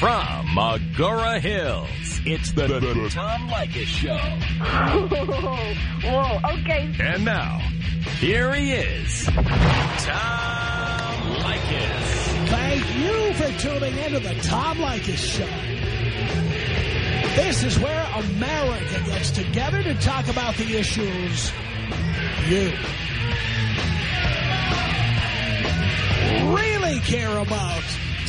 From Agoura Hills, it's the, the, the Tom Leykis Show. Whoa, okay. And now, here he is, Tom Leykis. Thank you for tuning into the Tom Leykis Show. This is where America gets together to talk about the issues you really care about.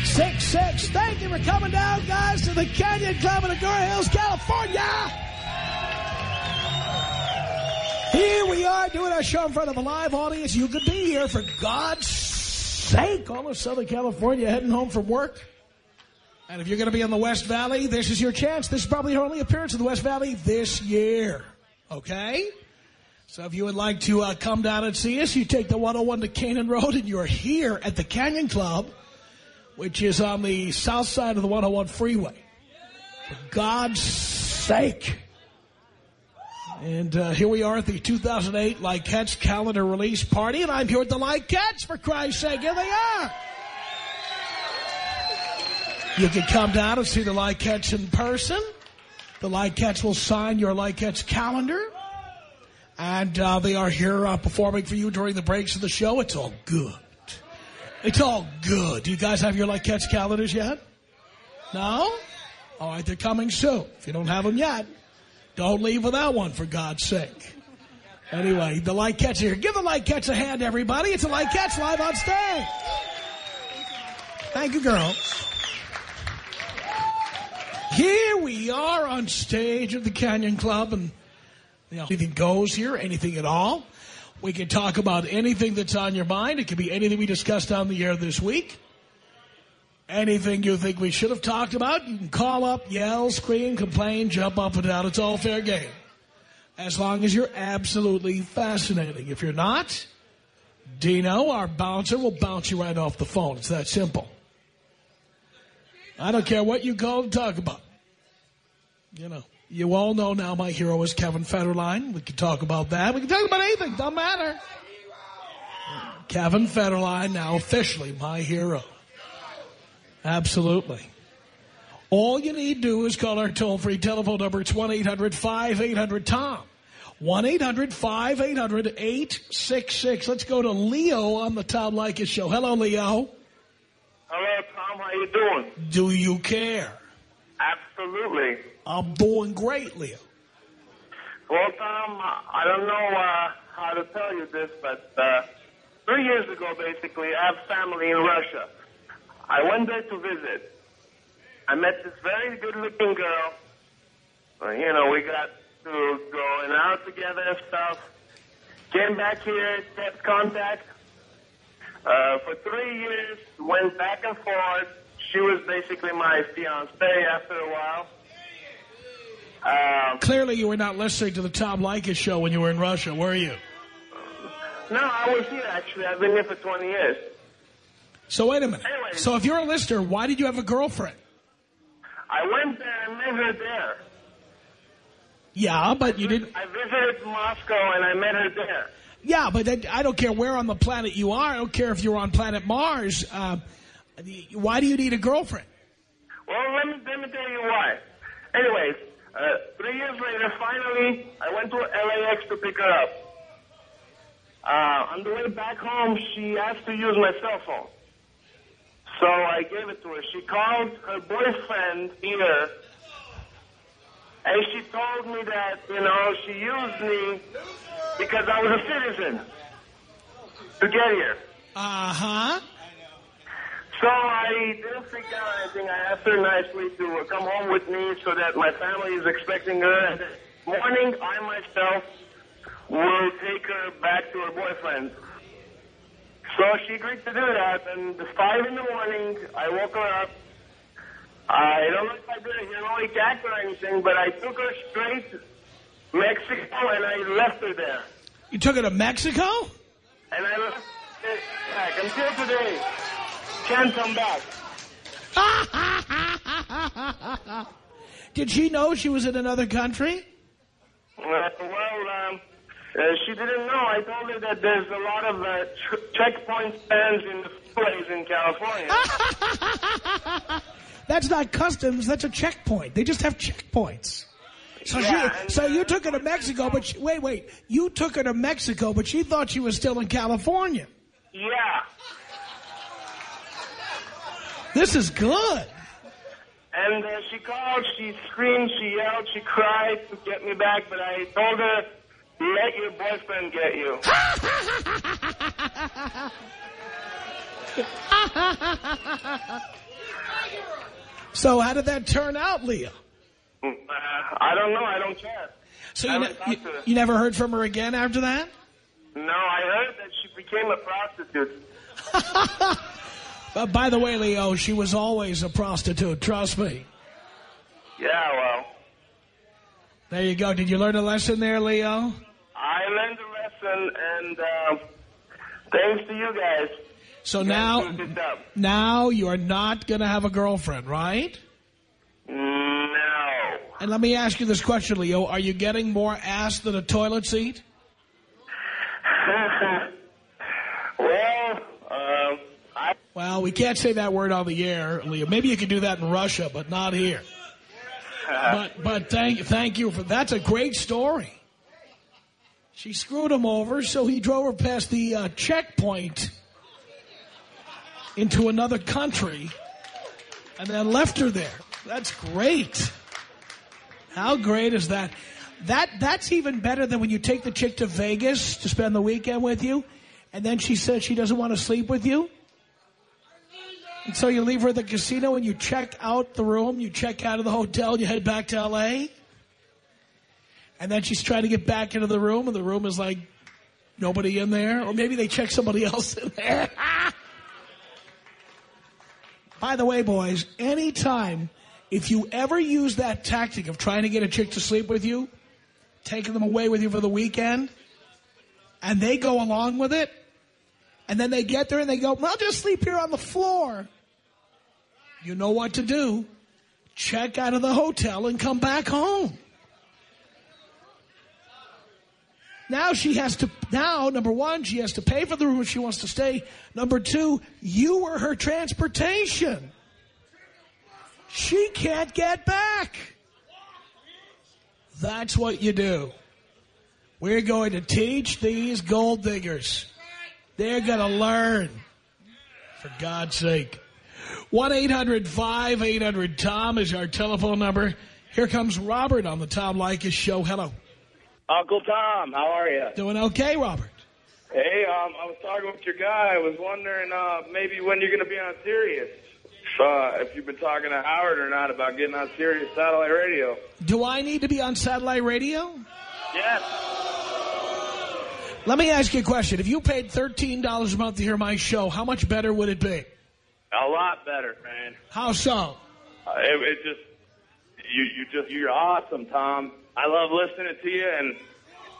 1-800-5800-TOM. 1-800-5800-866. Thank you for coming down, guys, to the Canyon Club in Agoura Hills, California. Here we are doing our show in front of a live audience. You could be here, for God's sake. All of Southern California heading home from work. And if you're going to be in the West Valley, this is your chance. This is probably your only appearance in the West Valley this year. Okay? So if you would like to uh, come down and see us, you take the 101 to Kanan Road, and you're here at the Canyon Club, which is on the south side of the 101 freeway. For God's sake. And uh, here we are at the 2008 Leykettes calendar release party, and I'm here with the Leykettes, for Christ's sake. Here they are. You can come down and see the Leykettes in person. The Leykettes will sign your Leykettes calendar. And uh, they are here uh, performing for you during the breaks of the show. It's all good. It's all good. Do you guys have your Leykettes calendars yet? No? All right, they're coming soon. If you don't have them yet, don't leave without one, for God's sake. Anyway, the light are here. Give the Leykettes a hand, everybody. It's a Leykettes live on stage. Thank you, girls. Here we are on stage at the Canyon Club, and you know, anything goes here, anything at all. We can talk about anything that's on your mind. It could be anything we discussed on the air this week. Anything you think we should have talked about, you can call up, yell, scream, complain, jump up and down. It's all fair game. As long as you're absolutely fascinating. If you're not, Dino, our bouncer, will bounce you right off the phone. It's that simple. I don't care what you call to talk about. You know, you all know now my hero is Kevin Federline. We can talk about that. We can talk about anything. Doesn't matter. Kevin Federline, now officially my hero. Absolutely. All you need to do is call our toll-free telephone number. It's 1-800-5800-TOM. 1-800-5800-866. Let's go to Leo on the Tom Leykis show. Hello, Leo. Hello, Tom. How you doing? Do you care? Absolutely. I'm doing great, Leo. Well, Tom, I don't know uh, how to tell you this, but uh, three years ago, basically, I have family in Russia. I went there to visit. I met this very good-looking girl. Uh, you know, we got to going out together and stuff. Came back here, kept contact. Uh, for three years, went back and forth. She was basically my fiancée after a while. Um, Clearly you were not listening to the Tom Leykis show when you were in Russia, were you? no, I was here, actually. I've been here for 20 years. So wait a minute. Anyway. So if you're a listener, why did you have a girlfriend? I went there and met her there. Yeah, but you didn't... I visited Moscow and I met her there. Yeah, but then, I don't care where on the planet you are. I don't care if you're on planet Mars. Uh, why do you need a girlfriend? Well, let me, let me tell you why. Anyways, uh, three years later, finally, I went to LAX to pick her up. Uh, on the way back home, she asked to use my cell phone. So I gave it to her. She called her boyfriend here, and she told me that, you know, she used me because I was a citizen to get here. Uh-huh. So I didn't freak out or anything. I asked her nicely to uh, come home with me so that my family is expecting her. And morning, I myself will take her back to her boyfriend. So she agreed to do that. And at 5 in the morning, I woke her up. I don't know if I did a heroic act or anything, but I took her straight to Mexico and I left her there. You took her to Mexico? And I left her back until today. Can't come back. Did she know she was in another country? Uh, well, um, uh, she didn't know. I told her that there's a lot of uh, ch checkpoint stands in the place in California. That's not customs. That's a checkpoint. They just have checkpoints. So, Yeah, she, so you uh, took her to Mexico, but she, wait, wait. You took her to Mexico, but she thought she was still in California. yeah. This is good. And uh, she called, she screamed, she yelled, she cried to get me back, but I told her, let your boyfriend get you. So how did that turn out, Leah? Uh, I don't know, I don't care. So you, ne you, you never heard from her again after that? No, I heard that she became a prostitute. Uh, by the way, Leo, she was always a prostitute. Trust me. Yeah, well, There you go. Did you learn a lesson there, Leo? I learned a lesson, and uh, thanks to you guys. So You now, now you are not going to have a girlfriend, right? No. And let me ask you this question, Leo. Are you getting more ass than a toilet seat? well, um, I Well, we can't say that word on the air, Leo. Maybe you could do that in Russia, but not here. But but thank thank you for that's a great story. She screwed him over, so he drove her past the uh, checkpoint into another country, and then left her there. That's great. How great is that? That that's even better than when you take the chick to Vegas to spend the weekend with you, and then she says she doesn't want to sleep with you. And so you leave her at the casino and you check out the room, you check out of the hotel, you head back to L.A. And then she's trying to get back into the room and the room is like nobody in there. Or maybe they check somebody else in there. By the way, boys, anytime, if you ever use that tactic of trying to get a chick to sleep with you, taking them away with you for the weekend, and they go along with it, and then they get there and they go, well, I'll just sleep here on the floor. You know what to do. Check out of the hotel and come back home. Now she has to, now, number one, she has to pay for the room if she wants to stay. Number two, you were her transportation. She can't get back. That's what you do. We're going to teach these gold diggers. They're going to learn. For God's sake. 1-800-5800-TOM is our telephone number. Here comes Robert on the Tom Leykis show. Hello. Uncle Tom, how are you? Doing okay, Robert? Hey, um, I was talking with your guy. I was wondering uh, maybe when you're going to be on Sirius. Uh, if you've been talking to Howard or not about getting on Sirius satellite radio. Do I need to be on satellite radio? Yes. Let me ask you a question. If you paid $13 a month to hear my show, how much better would it be? A lot better, man. How so? Uh, it, it just, you, you just, you're awesome, Tom. I love listening to you, and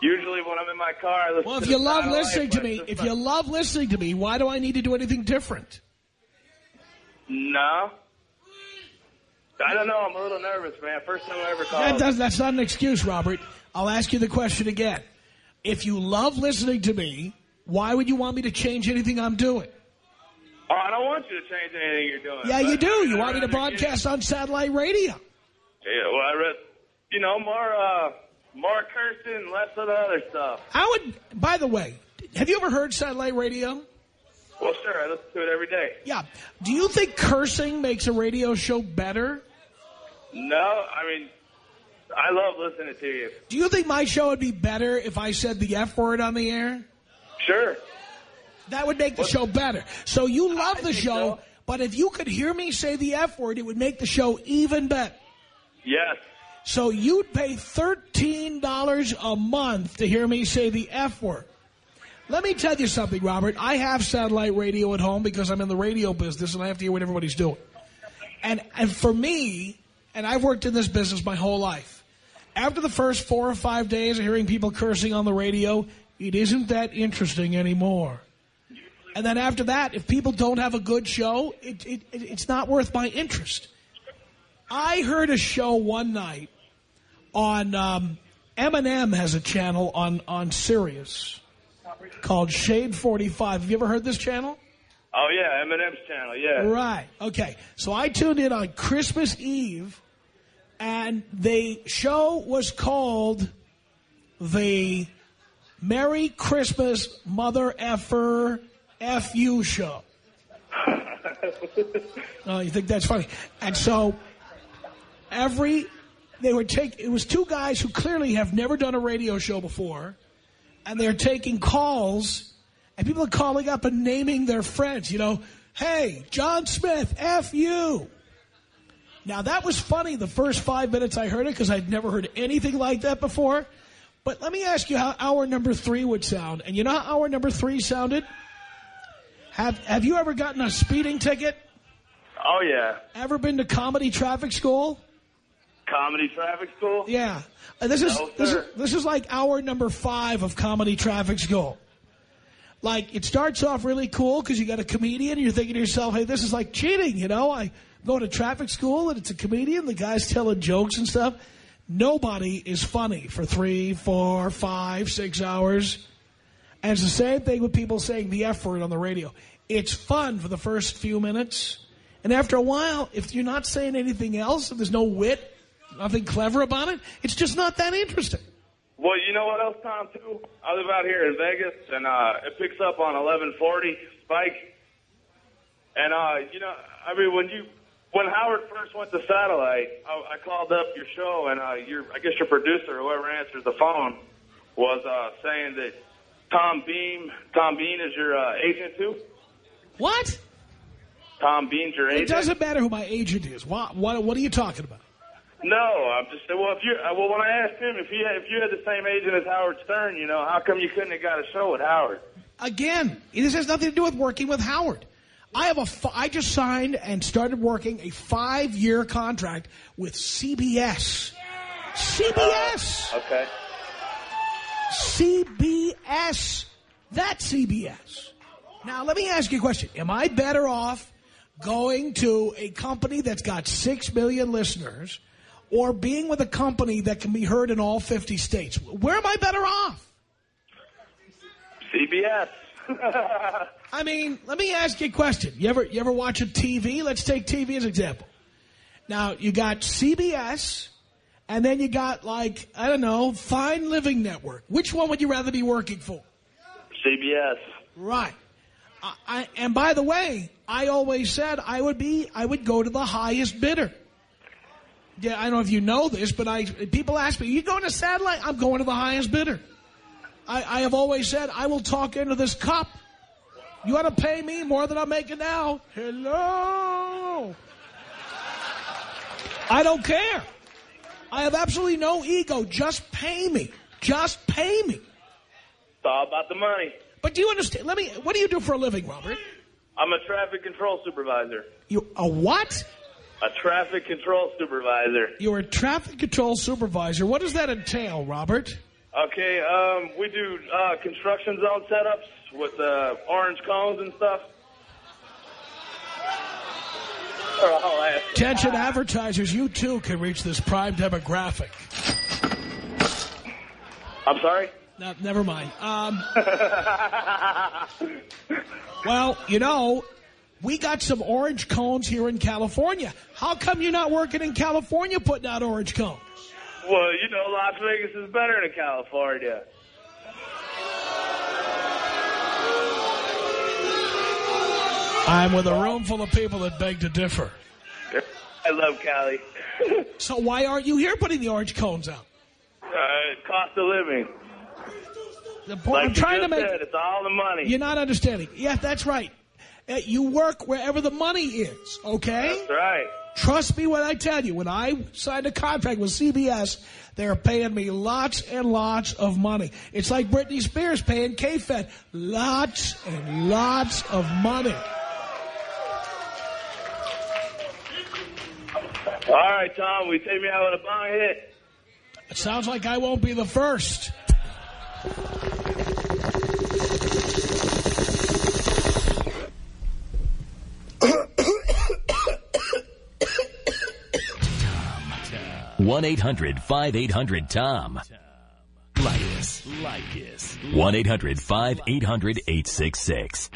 usually when I'm in my car, I listen Well, if to you love listening to me, if you love listening to me, why do I need to do anything different? No. I don't know. I'm a little nervous, man. First time I ever called. That does, that's not an excuse, Robert. I'll ask you the question again. If you love listening to me, why would you want me to change anything I'm doing? Oh, I don't want you to change anything you're doing. Yeah, you do. You want me to broadcast on satellite radio. Yeah, well, I read, you know, more, uh, more cursing, less of the other stuff. I would, by the way, have you ever heard satellite radio? Well, sure, I listen to it every day. Yeah. Do you think cursing makes a radio show better? No, I mean, I love listening to you. Do you think my show would be better if I said the F word on the air? Sure. That would make the show better. So you love I the show, so. but if you could hear me say the F word, it would make the show even better. Yes. So you'd pay $13 a month to hear me say the F word. Let me tell you something, Robert. I have satellite radio at home because I'm in the radio business and I have to hear what everybody's doing. And, and for me, and I've worked in this business my whole life, after the first four or five days of hearing people cursing on the radio, it isn't that interesting anymore. And then after that, if people don't have a good show, it, it, it's not worth my interest. I heard a show one night on um, Eminem has a channel on on Sirius called Shade 45. Have you ever heard this channel? Oh, yeah, Eminem's channel, yeah. Right. Okay. So I tuned in on Christmas Eve, and the show was called the Merry Christmas Mother Effer F-U show. oh, you think that's funny? And so every they were take it was two guys who clearly have never done a radio show before, and they're taking calls, and people are calling up and naming their friends. You know, hey, John Smith, F you. Now that was funny the first five minutes I heard it because I'd never heard anything like that before. But let me ask you how hour number three would sound. And you know how hour number three sounded? Have Have you ever gotten a speeding ticket? Oh, yeah. Ever been to comedy traffic school? Comedy traffic school? Yeah. Uh, this is No, this is this is like hour number five of comedy traffic school. Like it starts off really cool because you got a comedian and you're thinking to yourself, "Hey, this is like cheating," you know? I go to traffic school and it's a comedian. The guy's telling jokes and stuff. Nobody is funny for three, four, five, six hours. And it's the same thing with people saying the F word on the radio. It's fun for the first few minutes. And after a while, if you're not saying anything else, if there's no wit, nothing clever about it, it's just not that interesting. Well, you know what else, Tom, too? I live out here in Vegas, and uh, it picks up on 1140 Spike. And, uh, you know, I mean, when you, when Howard first went to satellite, I, I called up your show, and uh, your, I guess your producer, whoever answers the phone, was uh, saying that Tom Beam, Tom Bean is your uh, agent, too? What? Tom Bean's your agent. It doesn't matter who my agent is. What, what, what are you talking about? No, I'm just saying well. If you uh, well, when I asked him if had, if you had the same agent as Howard Stern, you know, how come you couldn't have got a show with Howard? Again, this has nothing to do with working with Howard. I have a. fi- I just signed and started working a five-year contract with CBS. CBS. Okay. CBS. That's CBS. Now, let me ask you a question. Am I better off going to a company that's got six million listeners or being with a company that can be heard in all 50 states? Where am I better off? CBS. I mean, let me ask you a question. You ever you ever watch a TV? Let's take TV as an example. Now, you got CBS, and then you got, like, I don't know, Fine Living Network. Which one would you rather be working for? CBS. Right. I, I, and by the way, I always said I would be, I would go to the highest bidder. Yeah, I don't know if you know this, but I people ask me, you going to satellite? I'm going to the highest bidder. I, I have always said I will talk into this cup. You want to pay me more than I'm making now? Hello. I don't care. I have absolutely no ego. Just pay me. Just pay me. It's all about the money. But do you understand? Let me. What do you do for a living, Robert? I'm a traffic control supervisor. You a what? A traffic control supervisor. You're a traffic control supervisor. What does that entail, Robert? Okay, um, we do uh, construction zone setups with uh, orange cones and stuff. Or I'll ask. Attention advertisers, you too can reach this prime demographic. I'm sorry? No, never mind. Um, well, you know, we got some orange cones here in California. How come you're not working in California putting out orange cones? Well, you know, Las Vegas is better than California. I'm with a room full of people that beg to differ. I love Cali. So why aren't you here putting the orange cones out? uh, cost of living. The point Like I'm trying to make. said, it's all the money. You're not understanding. Yeah, that's right. Uh, You work wherever the money is, okay? That's right. Trust me when I tell you, when I signed a contract with CBS, they're paying me lots and lots of money. It's like Britney Spears paying K-Fed. Lots and lots of money. All right, Tom, we take me out with a bong hit. It sounds like I won't be the first. One eight hundred five eight hundred Tom. Leykis. Leykis. One eight hundred five eight hundred eight six six.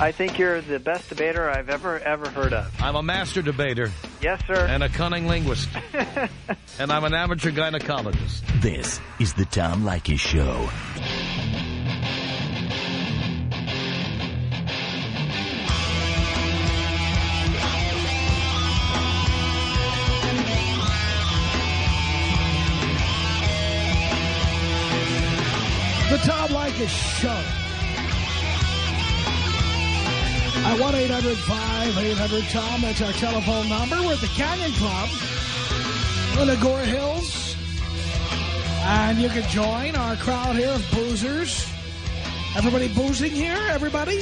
I think you're the best debater I've ever, ever heard of. I'm a master debater Yes, sir. and a cunning linguist. and I'm an amateur gynecologist. This is the Tom Leykis Show. The Tom Leykis Show. At 1-800-5800-TOM. That's our telephone number. We're at the Canyon Club in the Agoura Hills. And you can join our crowd here of boozers. Everybody boozing here? Everybody?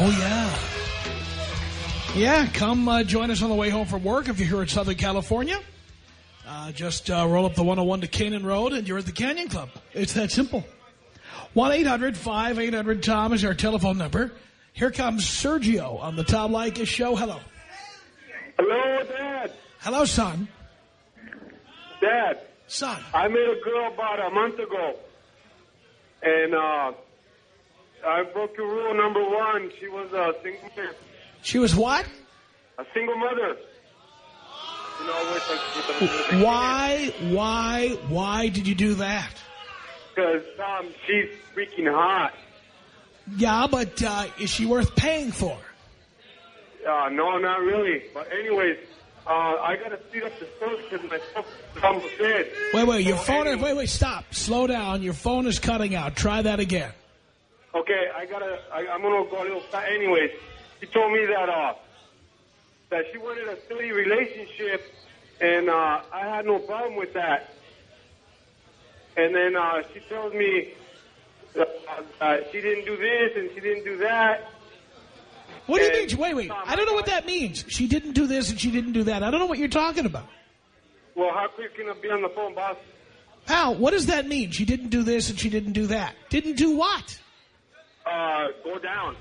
Oh, yeah. Yeah, come uh, join us on the way home from work if you're here in Southern California. Uh, just uh, roll up the 101 to Kanan Road and you're at the Canyon Club. It's that simple. 1-800-5800-TOM is our telephone number. Here comes Sergio on the Tom Leykis show. Hello. Hello, Dad. Hello, son. Dad, Son. I met a girl about a month ago, and uh, I broke your rule number one. She was a single mother. She was what? A single mother. You know, with a, with a, with a Why, why, why did you do that? Because um, she's freaking hot. Yeah, but uh, is she worth paying for? Uh, no, not really. But anyways, uh, I gotta speed up the search because my is almost dead. Wait, wait, your So phone is, wait, wait, stop. Slow down. Your phone is cutting out. Try that again. Okay, I gotta. I, I'm gonna go a little. Fast. Anyways, she told me that uh, that she wanted a silly relationship, and uh, I had no problem with that. And then uh, she tells me uh, uh, she didn't do this and she didn't do that. What do you And- mean? Wait, wait. I don't know what that means. She didn't do this and she didn't do that. I don't know what you're talking about. Well, how quick can I be on the phone, boss? Pal, what does that mean? She didn't do this and she didn't do that. Didn't do what? Uh, go down.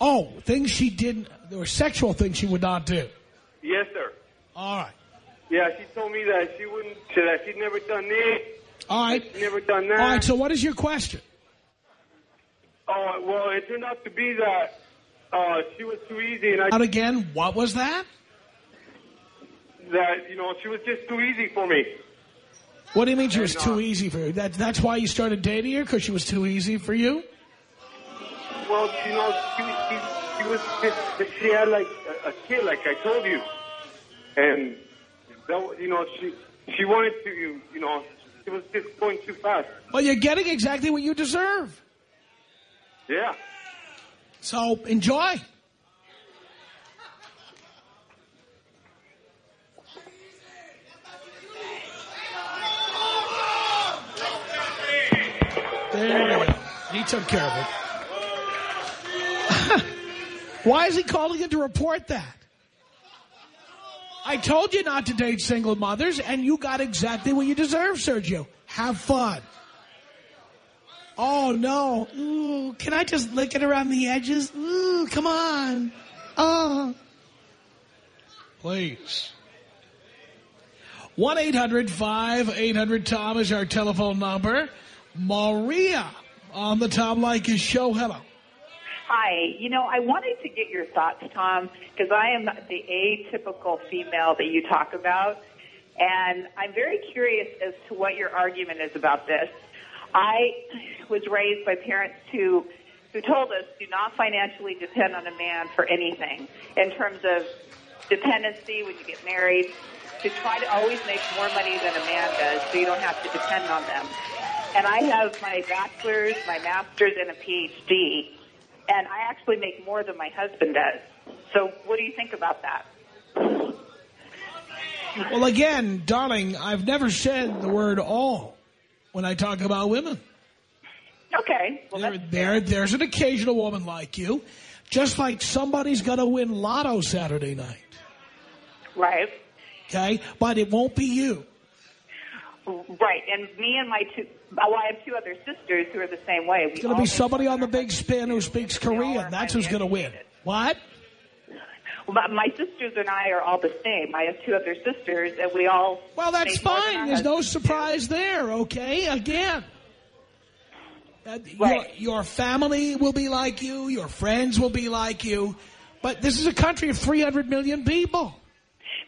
Oh, things she didn't, there were sexual things she would not do. Yes, sir. All right. Yeah, she told me that she wouldn't. That she'd never done this. All right. She'd never done that. All right, so what is your question? Oh, well, it turned out to be that uh, she was too easy, and I Out again, what was that? that you know she was just too easy for me. What do you mean she was And, too uh, easy for you? That, that's why you started dating her, because she was too easy for you? Well, you know, she, she, she was just, she had like a, a kid, like I told you, and that you know she she wanted to you you know she was just going too fast. Well, you're getting exactly what you deserve. Yeah. So enjoy. There we go. He took care of it. Why is he calling in to report that? I told you not to date single mothers, and you got exactly what you deserve, Sergio. Have fun. Oh, no. Ooh, can I just lick it around the edges? Ooh, come on. Oh. Please. 1-800-5800-TOM is our telephone number. Maria on the Tom Leykis show. Hello. Hi. You know, I wanted to get your thoughts, Tom, because I am the atypical female that you talk about. And I'm very curious as to what your argument is about this. I was raised by parents who, who told us do not financially depend on a man for anything in terms of dependency when you get married, to try to always make more money than a man does so you don't have to depend on them. And I have my bachelor's, my master's, and a PhD and I actually make more than my husband does. So what do you think about that? Well, again, darling, I've never said the word all when I talk about women. Okay. Well, There, there, there's an occasional woman like you, just like somebody's going to win lotto Saturday night. Right. Okay? But it won't be you. Right. And me and my two, well, I have two other sisters who are the same way. We It's going to be somebody on the big spin who speaks Korean. That's who's going to win. What? My, my sisters and I are all the same. I have two other sisters, and we all. Well, that's make more than fine. There's no surprise there, okay? Again. Uh, your, Right. your family will be like you. Your friends will be like you. But this is a country of 300 million people.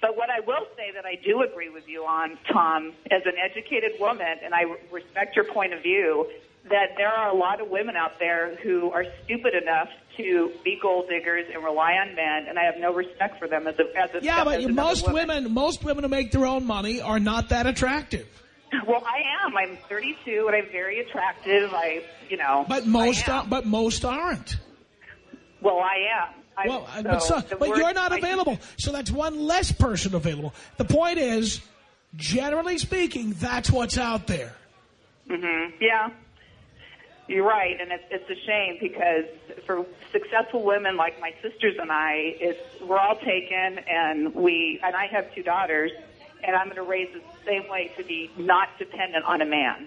But what I will say that I do agree with you on, Tom, as an educated woman, and I respect your point of view, that there are a lot of women out there who are stupid enough to be gold diggers and rely on men, and I have no respect for them as a as a Yeah, but as most woman. women, most women who make their own money are not that attractive. Well, I am. I'm 32, and I'm very attractive. I, you know. But most, are, but most aren't. well, I am. I, Well, uh, so but, so, but word- you're not I- available. So that's one less person available. The point is, generally speaking, that's what's out there. Mhm. Yeah. You're right, and it's it's a shame because for successful women like my sisters and I, it's we're all taken, and we and I have two daughters, and I'm going to raise them the same way to be not dependent on a man.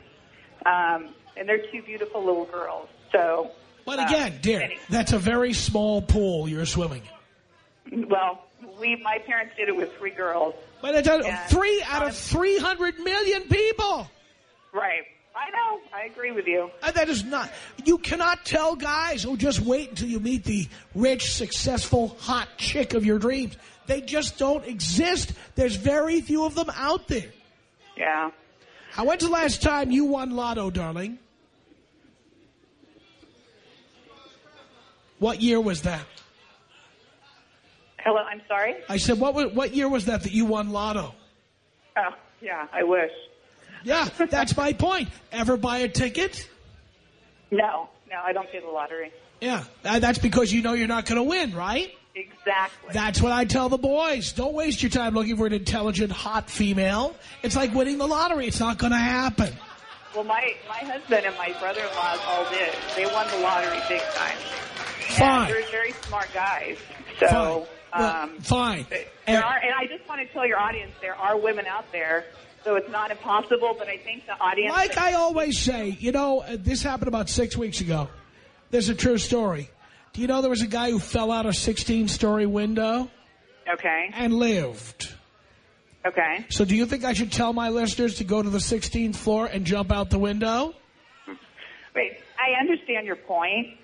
Um, and they're two beautiful little girls. So, But uh, again, dear, any- that's a very small pool you're swimming in. well, we my parents did it with three girls. But it's a, three out of 300 million people. Right. I know. I agree with you. And that is not, you cannot tell guys, oh, just wait until you meet the rich, successful, hot chick of your dreams. They just don't exist. There's very few of them out there. Yeah. How, when's the last time you won lotto, darling? What year was that? Hello. I'm sorry. I said, what, what year was that that you won lotto? Oh, yeah. I wish. Yeah, that's my point. Ever buy a ticket? No. No, I don't pay the lottery. Yeah, uh, that's because you know you're not going to win, right? Exactly. That's what I tell the boys. Don't waste your time looking for an intelligent, hot female. It's like winning the lottery. It's not going to happen. Well, my my husband and my brother-in-law all did. They won the lottery big time. Fine. And they're very smart guys. So, Fine. Well, um, fine. there And- are, and I just want to tell your audience there are women out there. So it's not impossible, but I think the audience. Like I always say, you know, uh, this happened about six weeks ago. There's a true story. Do you know there was a guy who fell out a 16-story window Okay. and lived? Okay. So do you think I should tell my listeners to go to the 16th floor and jump out the window? Wait. I understand your point.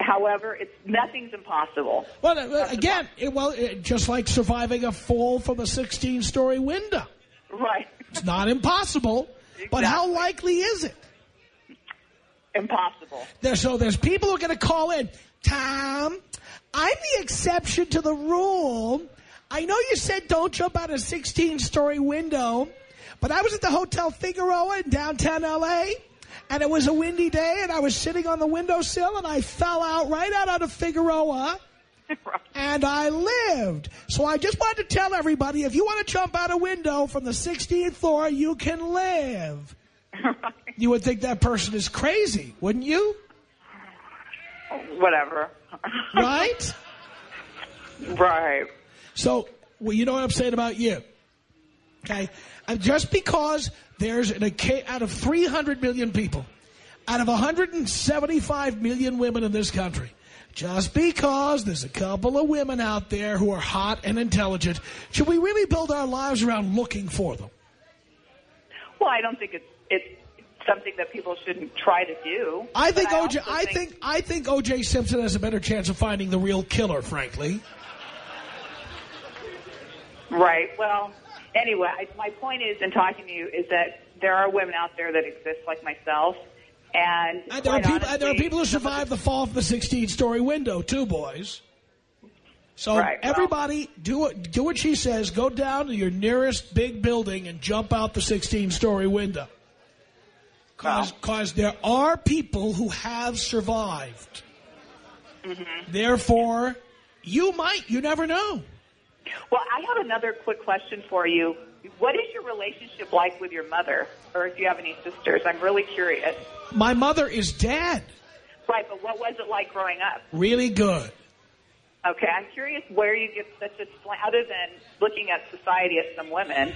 However, it's nothing's impossible. Well, uh, again, it, well, it, just like surviving a fall from a 16-story window. Right. It's not impossible, but how likely is it? Impossible. There, so there's people who are going to call in. Tom, I'm the exception to the rule. I know you said don't jump out a 16-story window, but I was at the Hotel Figueroa in downtown L.A., and it was a windy day, and I was sitting on the windowsill, and I fell out right out onto Figueroa, and I lived. So I just wanted to tell everybody, if you want to jump out a window from the 16th floor, you can live. You would think that person is crazy, wouldn't you? Whatever. Right? right. So, well, you know what I'm saying about you. Okay? And just because there's an out of 300 million people, out of 175 million women in this country, just because there's a couple of women out there who are hot and intelligent, should we really build our lives around looking for them? Well, I don't think it's it's something that people shouldn't try to do. I think But OJ. also I think I think OJ Simpson has a better chance of finding the real killer. Frankly, Right. Well, anyway, I, my point is in talking to you is that there are women out there that exist like myself, and, and there are people. and there are people who survived the fall from the 16-story window too, boys. So Right, well- everybody, do what do what she says. Go down to your nearest big building and jump out the 16-story window. Because there are people who have survived. Mm-hmm. Therefore, you might. You never know. Well, I have another quick question for you. What is your relationship like with your mother, or if you have any sisters? I'm really curious. My mother is dead. Right, but what was it like growing up? Really good. Okay, I'm curious where you get such a slant, other than looking at society as some women,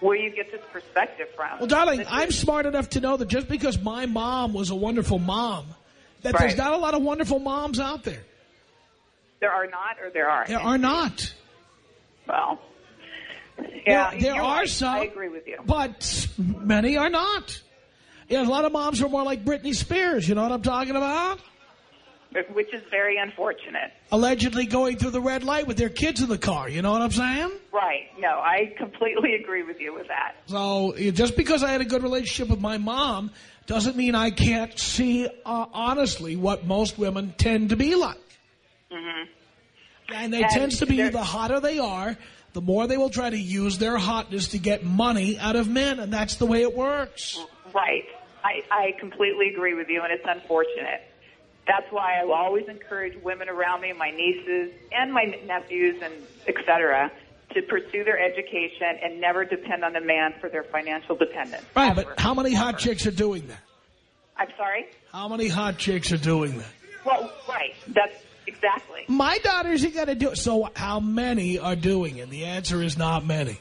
where you get this perspective from. Well, darling, This I'm smart enough to know that just because my mom was a wonderful mom, that Right. there's not a lot of wonderful moms out there. There are not, or there are. There are not. Well, yeah, there there are right. some. I agree with you. But many are not. Yeah, a lot of moms are more like Britney Spears. You know what I'm talking about? Which is very unfortunate. Allegedly going through the red light with their kids in the car. You know what I'm saying? Right. No, I completely agree with you with that. So just because I had a good relationship with my mom doesn't mean I can't see uh, honestly what most women tend to be like. And it And tends to be the hotter they are, the more they will try to use their hotness to get money out of men, and that's the way it works. Right. I, I completely agree with you, and it's unfortunate. That's why I will always encourage women around me, my nieces and my nephews, and et cetera, to pursue their education and never depend on a man for their financial dependence. Right, Ever. but how many hot chicks are doing that? I'm sorry? How many hot chicks are doing that? Well, right. That's exactly. My daughters are going to do it. So how many are doing it? The answer is not many.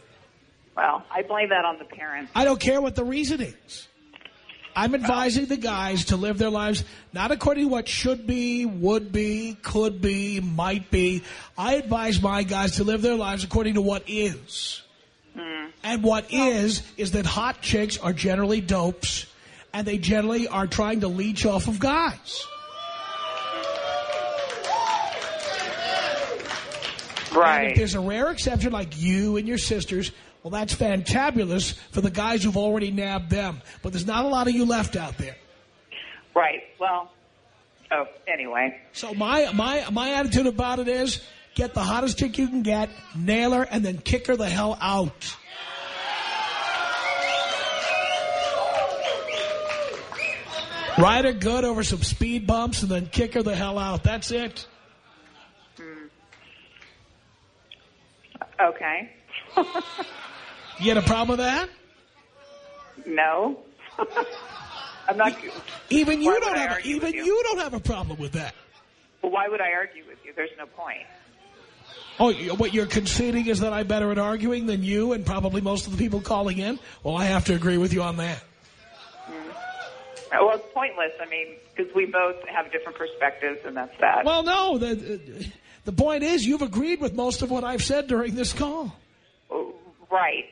Well, I blame that on the parents. I don't care what the reason is. I'm advising the guys to live their lives not according to what should be, would be, could be, might be. I advise my guys to live their lives according to what is. Hmm. And what is, is that hot chicks are generally dopes, and they generally are trying to leech off of guys. And if there's a rare exception like you and your sisters, well, that's fantabulous for the guys who've already nabbed them. But there's not a lot of you left out there. Right. Well, oh, anyway. So my my my attitude about it is get the hottest chick you can get, nail her, and then kick her the hell out. Ride her good over some speed bumps and then kick her the hell out. That's it. Hmm. Okay. You had a problem with that? No. I'm not. Even you don't have a, even you? you? don't have a problem with that. Well, why would I argue with you? There's no point. Oh, what you're conceding is that I'm better at arguing than you and probably most of the people calling in? Well, I have to agree with you on that. Mm. Well, it's pointless. I mean, because we both have different perspectives, and that's that. Well, no, the, the point is you've agreed with most of what I've said during this call. Oh, right.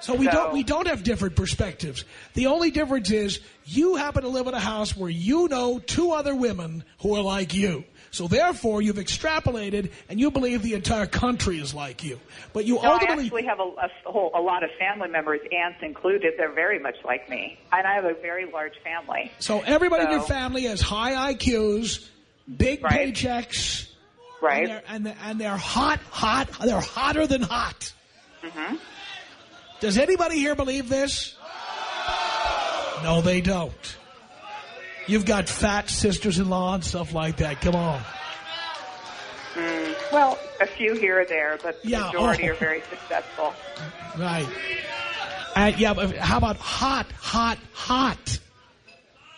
So we So- don't we don't have different perspectives. The only difference is you happen to live in a house where you know two other women who are like you. So therefore, you've extrapolated and you believe the entire country is like you. But you No, I ultimately actually have a, a whole a lot of family members, aunts included. They're very much like me, and I have a very large family. So everybody in your family has high IQs, big Right. paychecks, Right. and they're, and they're, and they're hot, hot. They're hotter than hot. Mm-hmm. Does anybody here believe this? No, they don't. You've got fat sisters-in-law and stuff like that. Come on. Mm, well, a few here or there, but the Yeah, majority oh. are very successful. Right. And yeah, but how about hot, hot, hot?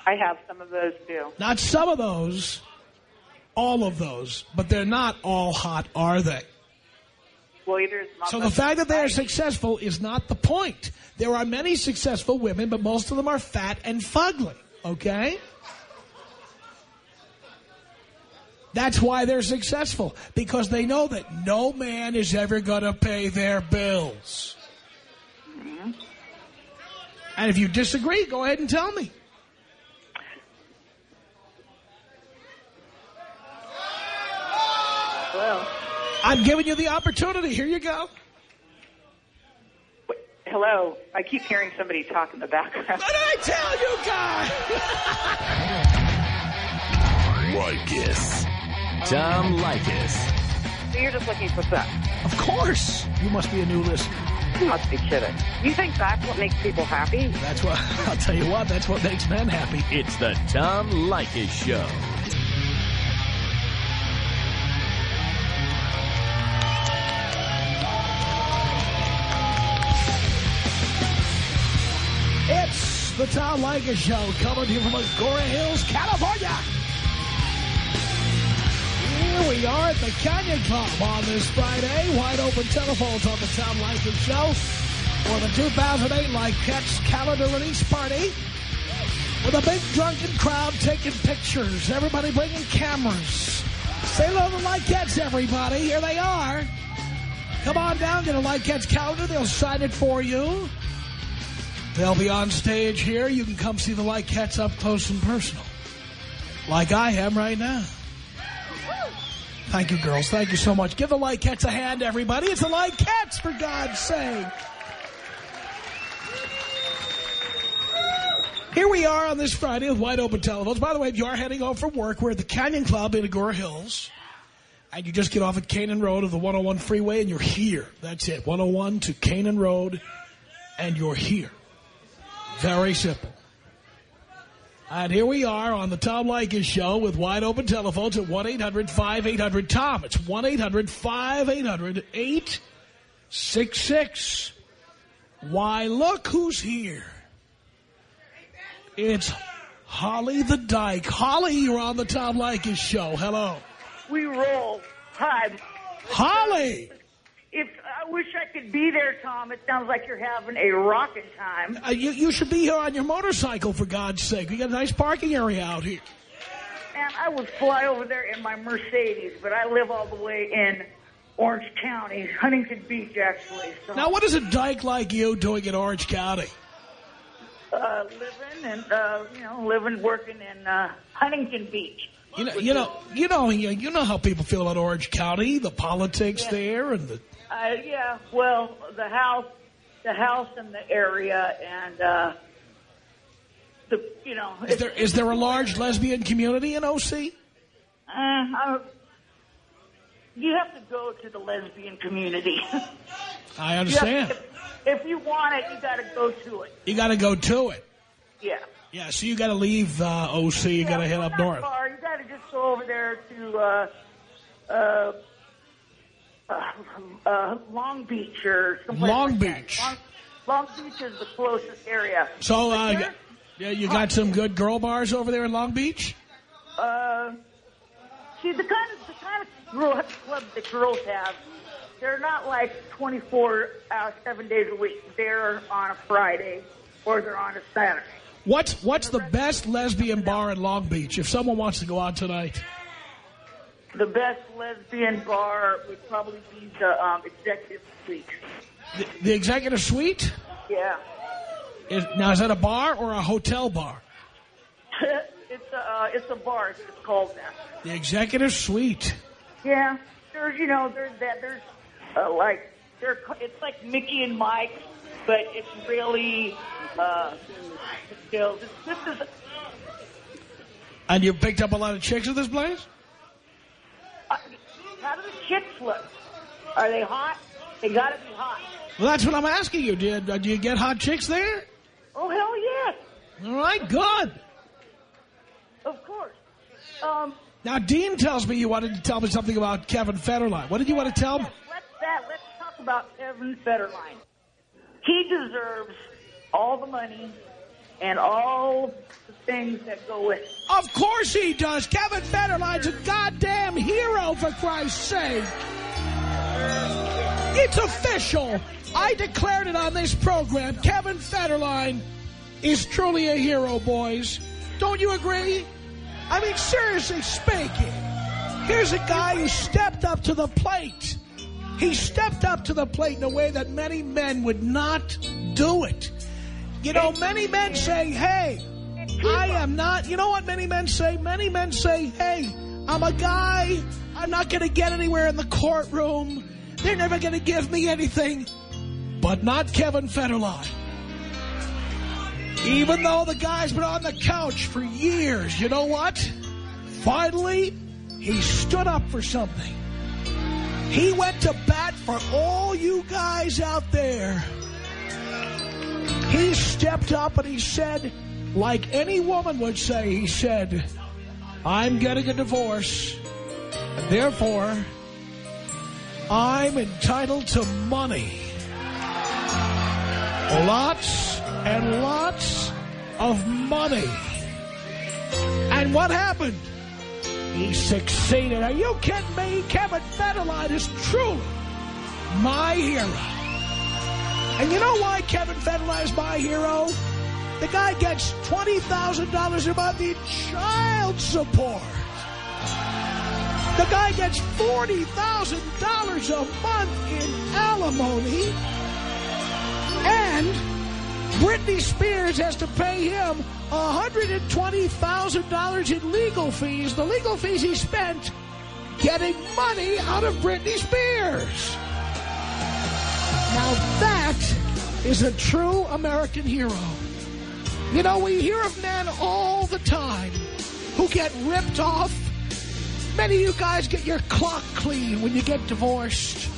I have some of those too. Not some of those, all of those, but they're not all hot, are they? It's So the fact that they are successful is not the point. There are many successful women, but most of them are fat and fugly, okay? That's why they're successful, because they know that no man is ever going to pay their bills. And if you disagree, go ahead and tell me. Well, I'm giving you the opportunity. Here you go. hello. I keep hearing somebody talk in the background. What did I tell you, guy? Leykis. Tom Leykis. So you're just looking for sex. Of course. You must be a new listener. You must be kidding. You think that's what makes people happy? That's what, I'll tell you what, that's what makes men happy. It's the Tom Leykis Show. It's the Tom Leykis Show coming to you from Agoura Hills, California. Here we are at the Canyon Club on this Friday. Wide open telephones on the Tom Leykis Show for the 2008 Leykettes calendar release party with a big drunken crowd taking pictures. Everybody bringing cameras. Say hello to Leykettes, everybody. Here they are. Come on down, get a Leykettes calendar. They'll sign it for you. They'll be on stage here. You can come see the Leykettes up close and personal. Like I am right now. Thank you, girls. Thank you so much. Give the Leykettes a hand, everybody. It's the Leykettes, for God's sake. Here we are on this Friday with wide open telephones. By the way, if you are heading home from work, we're at the Canyon Club in Agoura Hills. And you just get off at Kanan Road of the 101 freeway and you're here. That's it. 101 to Kanan Road and you're here. Very simple. And here we are on the Tom Leykis Show with wide open telephones at 1-800-5800-TOM. It's 1-800-5800-866. Why, look who's here. It's Holly the Dyke. Holly, you're on the Tom Leykis Show. Hello. We roll. Hi. Holly! If I wish I could be there, Tom. It sounds like you're having a rocking time. Uh, you, you should be here on your motorcycle, for God's sake. We got a nice parking area out here. And I would fly over there in my Mercedes, but I live all the way in Orange County, Huntington Beach, actually. So, Now, what is a dyke like you doing in Orange County? uh, living and uh, you know, living, working in uh, Huntington Beach. You know, you know, you know, you you know how people feel about Orange County, the politics Yeah. there, and the Uh, yeah, well, the house, the house in the area, and uh, the you know, is there is there a large lesbian community in OC? Uh, I, you have to go to the lesbian community. I understand. to- if, if you want it, you got to go to it. You got to go to it. Yeah. Yeah, so you got to leave uh, OC. You got to head up north. Far. You got to just go over there to uh, uh, uh, uh, Long Beach or Long like. Beach. Long, Long Beach is the closest area. So, uh, yeah, you got some good girl bars over there in Long Beach. Uh, see, the kind of the kind of girl, club that girls have, they're not like 24 hours, seven days a week. They're on a Friday or they're on a Saturday. What's what's the best lesbian bar in Long Beach? If someone wants to go out tonight, The best lesbian bar would probably be the um, Executive Suite. the, the Executive Suite. Yeah. Is, now, is that a bar or a hotel bar? it's a uh, it's a bar. It's called that. The Executive Suite. Yeah. There's you know there's that there's uh, like they're it's like Mickey and Mike, but it's really uh, still this, this is And you picked up a lot of chicks at this place? Uh, how do the chicks look? Are they hot? They got to be hot. Well, that's what I'm asking you. Do you, do you get hot chicks there? Oh hell yes, All right, good. of course. Um, Now, Dean tells me you wanted to tell me something about Kevin Federline. What did you want to tell me? let's that let's talk about Kevin Federline. He deserves all the money and all the things that go with it. Of course he does. Kevin Federline's a goddamn hero, for Christ's sake. It's official. I declared it on this program. Kevin Federline is truly a hero, boys. Don't you agree? I mean, seriously speaking, here's a guy who stepped up to the plate. He stepped up to the plate in a way that many men would not do it. You know, many men say, hey, I am not, you know what many men say? Many men say, hey, I'm a guy. I'm not going to get anywhere in the courtroom. They're never going to give me anything. But not Kevin Federline. Even though the guy's been on the couch for years, you know what? Finally, he stood up for something. He went to bat for all you guys out there. He stepped up and he said, like any woman would say, he said, I'm getting a divorce, and therefore, I'm entitled to money. Lots and lots of money. And what happened? He succeeded. Are you kidding me? Kevin Federline is truly my hero. And you know why Kevin Federline is my hero? The guy gets $20,000 a month in child support. The guy gets $40,000 a month in alimony. And Britney Spears has to pay him $120,000 in legal fees. The legal fees he spent getting money out of Britney Spears. Now that is a true American hero. You know, we hear of men all the time who get ripped off. Many of you guys get your clock clean when you get divorced.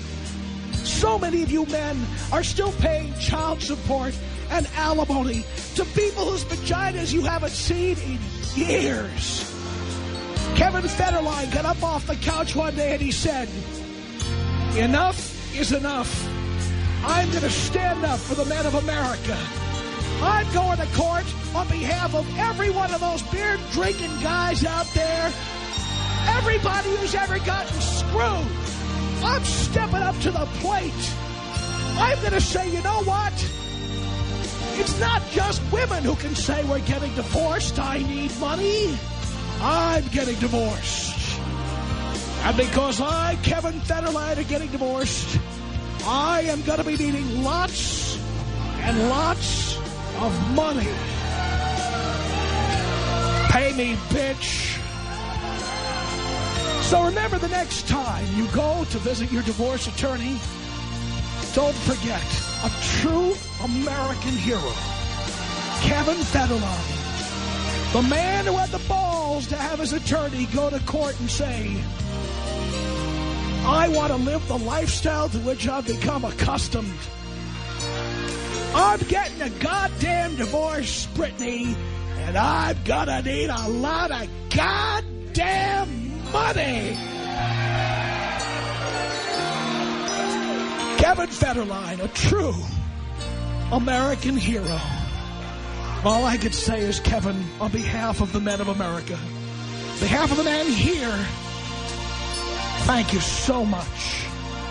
So many of you men are still paying child support and alimony to people whose vaginas you haven't seen in years. Kevin Federline got up off the couch one day and he said, enough is enough. I'm going to stand up for the men of America. I'm going to court on behalf of every one of those beer-drinking guys out there. Everybody who's ever gotten screwed. I'm stepping up to the plate. I'm going to say, you know what? It's not just women who can say we're getting divorced. I need money. I'm getting divorced. And because I, Kevin Federline, are getting divorced, I am going to be needing lots and lots of money. Pay me, bitch. So remember the next time you go to visit your divorce attorney, don't forget a true American hero, Kevin Federline. The man who had the balls to have his attorney go to court and say, I want to live the lifestyle to which I've become accustomed. I'm getting a goddamn divorce, Britney, and I'm gonna need a lot of goddamn money. Kevin Federline, a true American hero. All I could say is, Kevin, on behalf of the men of America, behalf of the men here, thank you so much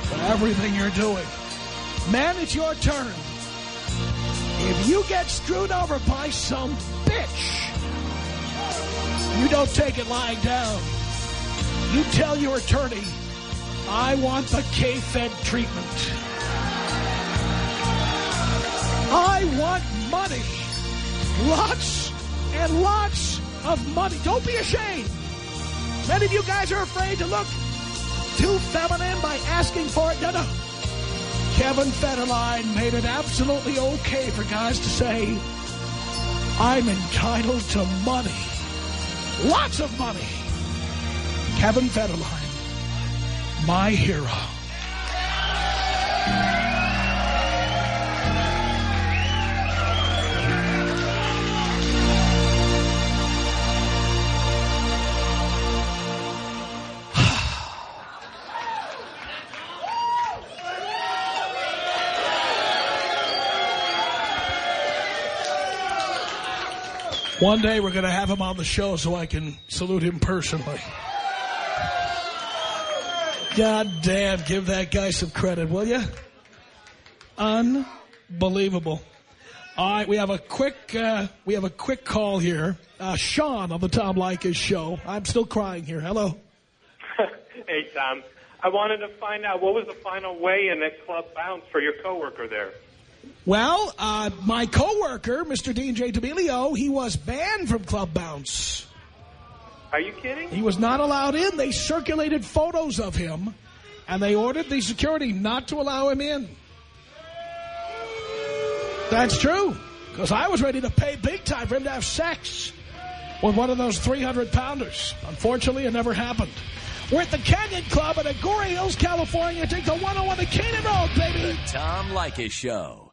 for everything you're doing. Man, it's your turn. If you get screwed over by some bitch, you don't take it lying down. You tell your attorney, I want the K-Fed treatment. I want money. Lots and lots of money. Don't be ashamed. Many of you guys are afraid to look too feminine by asking for it. No, no. Kevin Federline made it absolutely okay for guys to say, I'm entitled to money. Lots of money. Kevin Federline, my hero. One day we're going to have him on the show so I can salute him personally. God damn, give that guy some credit, will you? Unbelievable. All right, we have a quick uh, we have a quick call here. Uh, Sean on the Tom Leykis show. I'm still crying here. Hello. hey, Tom. I wanted to find out what was the final weigh-in at Club Bounce for your coworker there. Well, uh, my coworker, Mr. Dean J. D'Amelio, he was banned from Club Bounce. Are you kidding? He was not allowed in. They circulated photos of him, and they ordered the security not to allow him in. That's true, because I was ready to pay big time for him to have sex with one of those 300-pounders. Unfortunately, it never happened. We're at the Canyon Club in Agoura Hills, California. Take the 101 to Kanan Road, baby. The Tom Leykis Show.